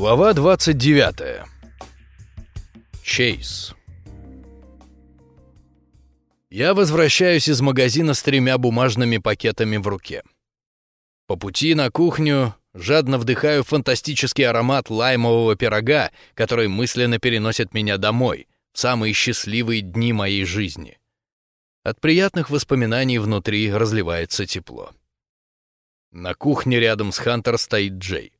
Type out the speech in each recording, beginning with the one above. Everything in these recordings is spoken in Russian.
Глава 29. Чейз. Я возвращаюсь из магазина с тремя бумажными пакетами в руке. По пути на кухню жадно вдыхаю фантастический аромат лаймового пирога, который мысленно переносит меня домой, в самые счастливые дни моей жизни. От приятных воспоминаний внутри разливается тепло. На кухне рядом с Хантер стоит Джей.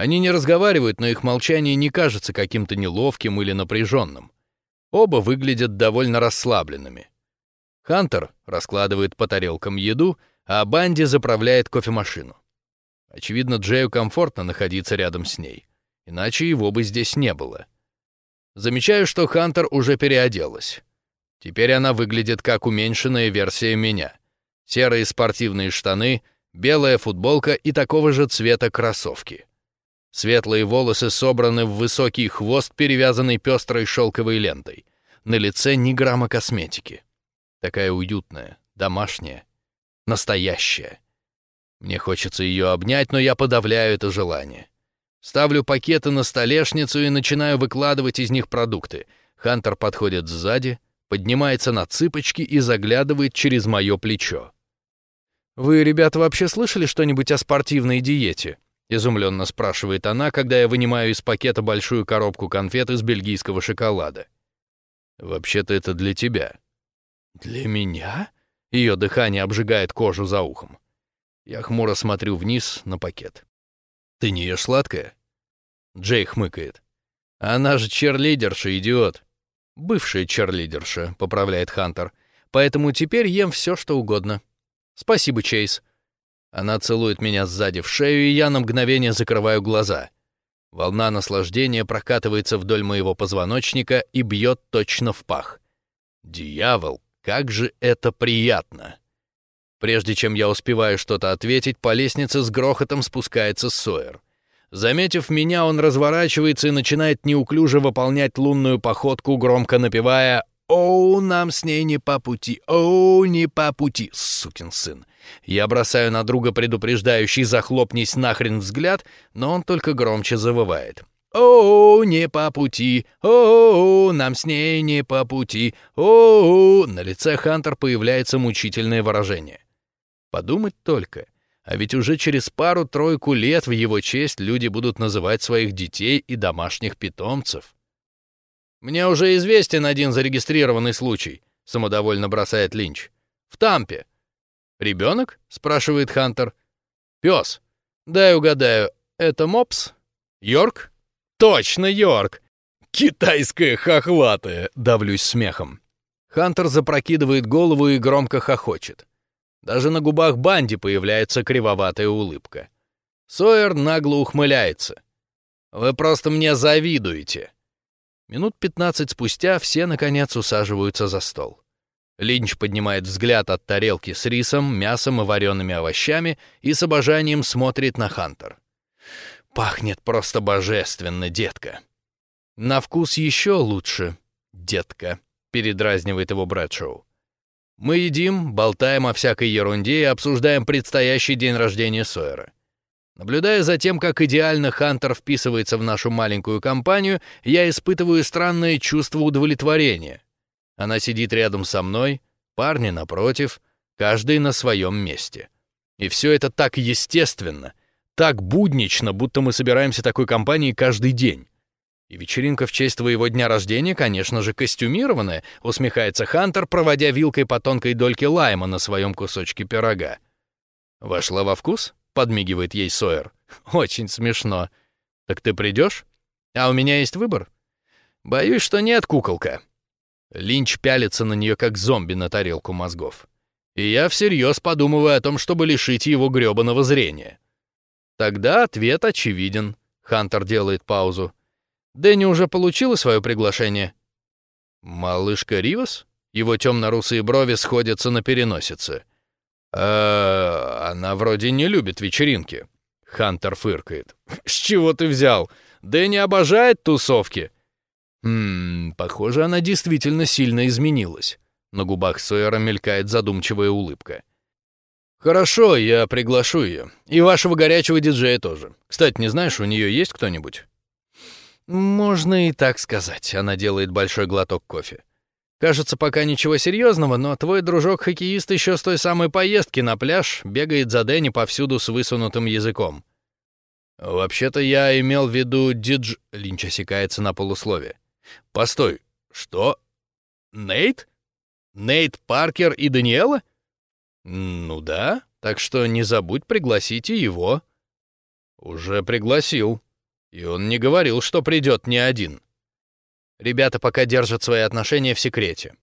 Они не разговаривают, но их молчание не кажется каким-то неловким или напряженным. Оба выглядят довольно расслабленными. Хантер раскладывает по тарелкам еду, а Банди заправляет кофемашину. Очевидно, Джею комфортно находиться рядом с ней, иначе его бы здесь не было. Замечаю, что Хантер уже переоделась. Теперь она выглядит как уменьшенная версия меня. Серые спортивные штаны, белая футболка и такого же цвета кроссовки. Светлые волосы собраны в высокий хвост, перевязанный пестрой шелковой лентой. На лице ни грамма косметики. Такая уютная, домашняя, настоящая. Мне хочется ее обнять, но я подавляю это желание. Ставлю пакеты на столешницу и начинаю выкладывать из них продукты. Хантер подходит сзади, поднимается на цыпочки и заглядывает через мое плечо. «Вы, ребята, вообще слышали что-нибудь о спортивной диете?» Изумленно спрашивает она, когда я вынимаю из пакета большую коробку конфет из бельгийского шоколада. Вообще-то это для тебя. Для меня? Ее дыхание обжигает кожу за ухом. Я хмуро смотрю вниз на пакет. Ты не ешь сладкое? Джей хмыкает. Она же черлидерша, идиот. Бывшая черлидерша, поправляет Хантер. Поэтому теперь ем все, что угодно. Спасибо, Чейз. Она целует меня сзади в шею, и я на мгновение закрываю глаза. Волна наслаждения прокатывается вдоль моего позвоночника и бьет точно в пах. Дьявол, как же это приятно! Прежде чем я успеваю что-то ответить, по лестнице с грохотом спускается Сойер. Заметив меня, он разворачивается и начинает неуклюже выполнять лунную походку, громко напевая «Оу, нам с ней не по пути! Оу, не по пути, сукин сын!» Я бросаю на друга предупреждающий «захлопнись нахрен» взгляд, но он только громче завывает. «О, не по пути! О, нам с ней не по пути! О, На лице Хантер появляется мучительное выражение. Подумать только, а ведь уже через пару-тройку лет в его честь люди будут называть своих детей и домашних питомцев. «Мне уже известен один зарегистрированный случай», — самодовольно бросает Линч. «В Тампе. «Ребенок?» — спрашивает Хантер. «Пес. Дай угадаю, это мопс? Йорк?» «Точно, Йорк!» «Китайская хохлатая!» — давлюсь смехом. Хантер запрокидывает голову и громко хохочет. Даже на губах Банди появляется кривоватая улыбка. Сойер нагло ухмыляется. «Вы просто мне завидуете!» Минут пятнадцать спустя все, наконец, усаживаются за стол. Линч поднимает взгляд от тарелки с рисом, мясом и вареными овощами и с обожанием смотрит на Хантер. «Пахнет просто божественно, детка». «На вкус еще лучше, детка», — передразнивает его Брэдшоу. Мы едим, болтаем о всякой ерунде и обсуждаем предстоящий день рождения Сойера. Наблюдая за тем, как идеально Хантер вписывается в нашу маленькую компанию, я испытываю странное чувство удовлетворения — она сидит рядом со мной, парни напротив, каждый на своем месте. И все это так естественно, так буднично, будто мы собираемся такой компанией каждый день. И вечеринка в честь твоего дня рождения, конечно же, костюмированная, усмехается Хантер, проводя вилкой по тонкой дольке лайма на своем кусочке пирога. Вошла во вкус? Подмигивает ей Сойер. Очень смешно. Так ты придешь? А у меня есть выбор. Боюсь, что нет, куколка. Линч пялится на нее, как зомби на тарелку мозгов. И я всерьез подумываю о том, чтобы лишить его гребаного зрения. Тогда ответ очевиден. Хантер делает паузу. Дэнни уже получила свое приглашение? Малышка Ривас? Его темно-русые брови сходятся на переносице. «А она вроде не любит вечеринки». Хантер фыркает. «С чего ты взял? Дэнни обожает тусовки. Хм, похоже, она действительно сильно изменилась. На губах Сойера мелькает задумчивая улыбка. «Хорошо, я приглашу ее. И вашего горячего диджея тоже. Кстати, не знаешь, у нее есть кто-нибудь? Можно и так сказать. Она делает большой глоток кофе. Кажется, пока ничего серьезного, но твой дружок-хоккеист еще с той самой поездки на пляж бегает за Дэнни повсюду с высунутым языком. «Вообще-то я имел в виду дидж...» Линч осекается на полуслове. «Постой, что? Нейт? Нейт Паркер и Даниэла?» «Ну да, так что не забудь пригласите его». «Уже пригласил. И он не говорил, что придет не один». Ребята пока держат свои отношения в секрете.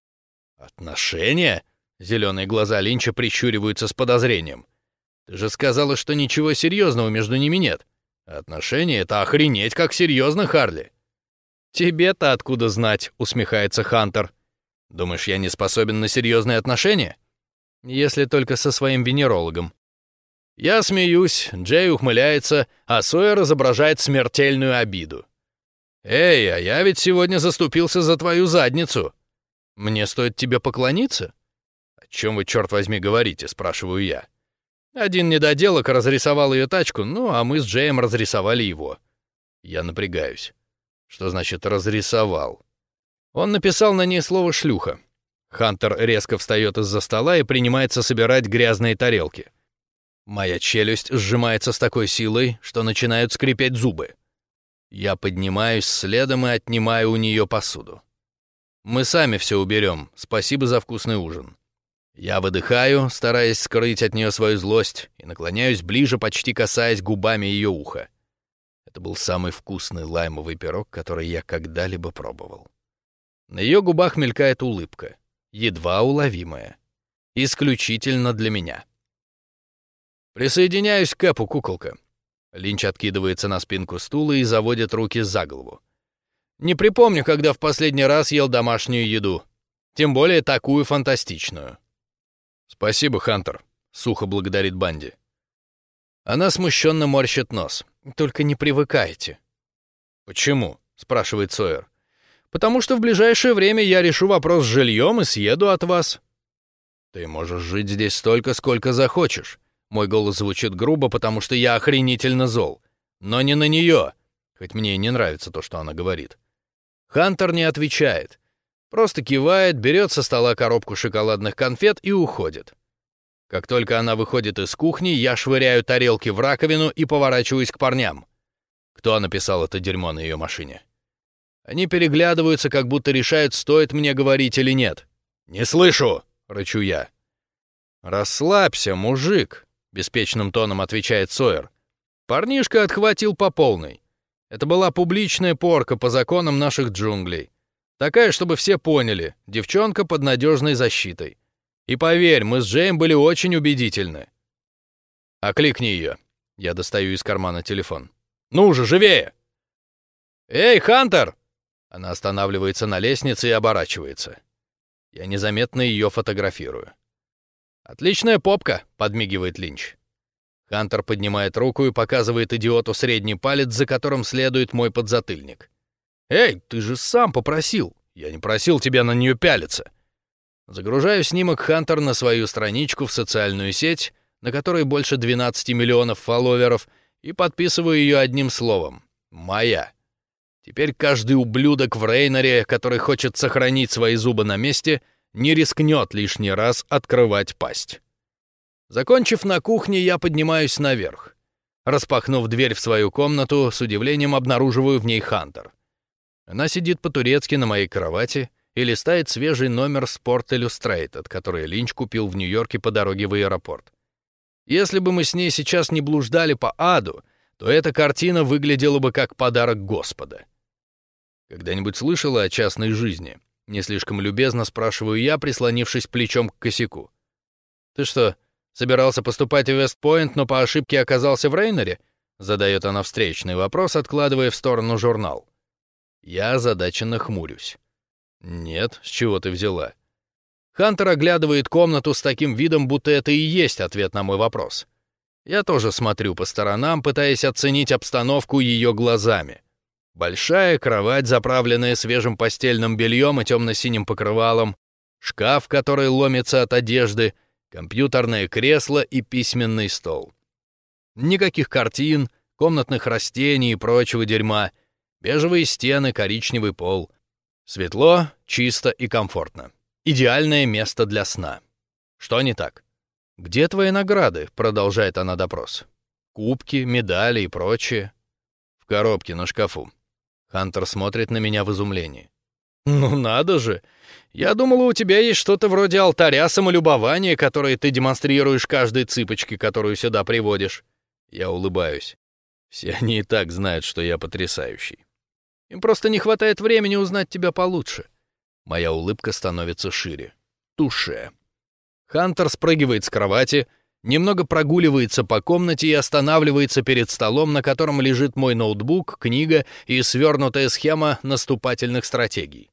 «Отношения?» — зеленые глаза Линча прищуриваются с подозрением. «Ты же сказала, что ничего серьезного между ними нет. Отношения — это охренеть как серьезно, Харли!» «Тебе-то откуда знать?» — усмехается Хантер. «Думаешь, я не способен на серьезные отношения?» «Если только со своим венерологом». Я смеюсь, Джей ухмыляется, а Сойер изображает смертельную обиду. «Эй, а я ведь сегодня заступился за твою задницу. Мне стоит тебе поклониться?» «О чем вы, черт возьми, говорите?» — спрашиваю я. Один недоделок разрисовал ее тачку, ну, а мы с Джеем разрисовали его. Я напрягаюсь. Что значит «разрисовал»? Он написал на ней слово «шлюха». Хантер резко встает из-за стола и принимается собирать грязные тарелки. Моя челюсть сжимается с такой силой, что начинают скрипеть зубы. Я поднимаюсь следом и отнимаю у нее посуду. Мы сами все уберем, спасибо за вкусный ужин. Я выдыхаю, стараясь скрыть от нее свою злость, и наклоняюсь ближе, почти касаясь губами ее уха. Это был самый вкусный лаймовый пирог, который я когда-либо пробовал. На ее губах мелькает улыбка, едва уловимая. Исключительно для меня. Присоединяюсь к Кэпу, куколка. Линч откидывается на спинку стула и заводит руки за голову. Не припомню, когда в последний раз ел домашнюю еду. Тем более такую фантастичную. «Спасибо, Хантер», — сухо благодарит Банди. Она смущенно морщит нос. «Только не привыкайте». «Почему?» — спрашивает Сойер. «Потому что в ближайшее время я решу вопрос с жильем и съеду от вас». «Ты можешь жить здесь столько, сколько захочешь. Мой голос звучит грубо, потому что я охренительно зол. Но не на нее, хоть мне и не нравится то, что она говорит. Хантер не отвечает. Просто кивает, берет со стола коробку шоколадных конфет и уходит. Как только она выходит из кухни, я швыряю тарелки в раковину и поворачиваюсь к парням. Кто написал это дерьмо на ее машине? Они переглядываются, как будто решают, стоит мне говорить или нет. «Не слышу!» — рычу я. «Расслабься, мужик!» Беспечным тоном отвечает Сойер. Парнишка отхватил по полной. Это была публичная порка по законам наших джунглей. Такая, чтобы все поняли, девчонка под надежной защитой. И поверь, мы с Джейм были очень убедительны. Окликни ее. Я достаю из кармана телефон. Ну же, живее! Эй, Хантер! Она останавливается на лестнице и оборачивается. Я незаметно ее фотографирую. «Отличная попка», — подмигивает Линч. Хантер поднимает руку и показывает идиоту средний палец, за которым следует мой подзатыльник. «Эй, ты же сам попросил! Я не просил тебя на нее пялиться!» Загружаю снимок Хантер на свою страничку в социальную сеть, на которой больше 12 миллионов фолловеров, и подписываю ее одним словом «Моя». Теперь каждый ублюдок в Рейнере, который хочет сохранить свои зубы на месте — не рискнет лишний раз открывать пасть. Закончив на кухне, я поднимаюсь наверх. Распахнув дверь в свою комнату, с удивлением обнаруживаю в ней Хантер. Она сидит по-турецки на моей кровати и листает свежий номер Sport Illustrated, который Линч купил в Нью-Йорке по дороге в аэропорт. Если бы мы с ней сейчас не блуждали по аду, то эта картина выглядела бы как подарок Господа. Когда-нибудь слышала о частной жизни? Не слишком любезно спрашиваю я, прислонившись плечом к косяку. «Ты что, собирался поступать в Вестпойнт, но по ошибке оказался в Рейнере?» Задает она встречный вопрос, откладывая в сторону журнал. Я озадаченно хмурюсь. «Нет, с чего ты взяла?» Хантер оглядывает комнату с таким видом, будто это и есть ответ на мой вопрос. Я тоже смотрю по сторонам, пытаясь оценить обстановку ее глазами. Большая кровать, заправленная свежим постельным бельем и темно-синим покрывалом, шкаф, который ломится от одежды, компьютерное кресло и письменный стол. Никаких картин, комнатных растений и прочего дерьма. Бежевые стены, коричневый пол. Светло, чисто и комфортно. Идеальное место для сна. Что не так? «Где твои награды?» — продолжает она допрос. «Кубки, медали и прочее». «В коробке на шкафу». Хантер смотрит на меня в изумлении. «Ну надо же! Я думала, у тебя есть что-то вроде алтаря самолюбования, которое ты демонстрируешь каждой цыпочке, которую сюда приводишь». Я улыбаюсь. Все они и так знают, что я потрясающий. Им просто не хватает времени узнать тебя получше. Моя улыбка становится шире. Туше. Хантер спрыгивает с кровати, немного прогуливается по комнате и останавливается перед столом, на котором лежит мой ноутбук, книга и свернутая схема наступательных стратегий.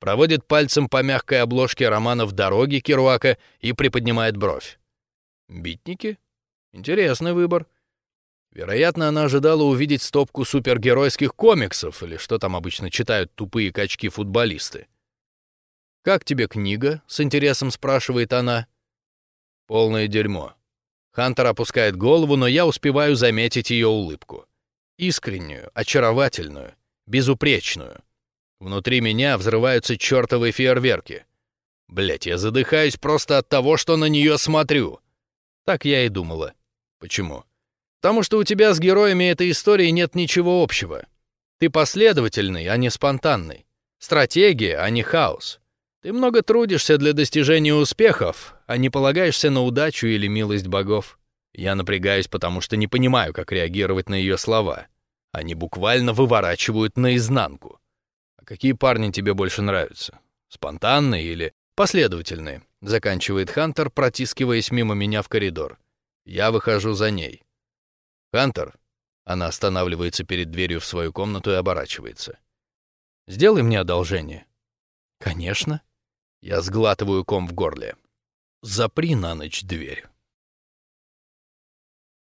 Проводит пальцем по мягкой обложке романов «Дороги» Керуака и приподнимает бровь. Битники? Интересный выбор. Вероятно, она ожидала увидеть стопку супергеройских комиксов, или что там обычно читают тупые качки-футболисты. «Как тебе книга?» — с интересом спрашивает она. «Полное дерьмо». Хантер опускает голову, но я успеваю заметить ее улыбку. Искреннюю, очаровательную, безупречную. Внутри меня взрываются чертовые фейерверки. Блять, я задыхаюсь просто от того, что на нее смотрю. Так я и думала. Почему? Потому что у тебя с героями этой истории нет ничего общего. Ты последовательный, а не спонтанный. Стратегия, а не хаос. Ты много трудишься для достижения успехов, а не полагаешься на удачу или милость богов. Я напрягаюсь, потому что не понимаю, как реагировать на ее слова. Они буквально выворачивают наизнанку. А какие парни тебе больше нравятся? Спонтанные или последовательные? Заканчивает Хантер, протискиваясь мимо меня в коридор. Я выхожу за ней. «Хантер!» Она останавливается перед дверью в свою комнату и оборачивается. «Сделай мне одолжение». «Конечно». Я сглатываю ком в горле. «Запри на ночь дверь».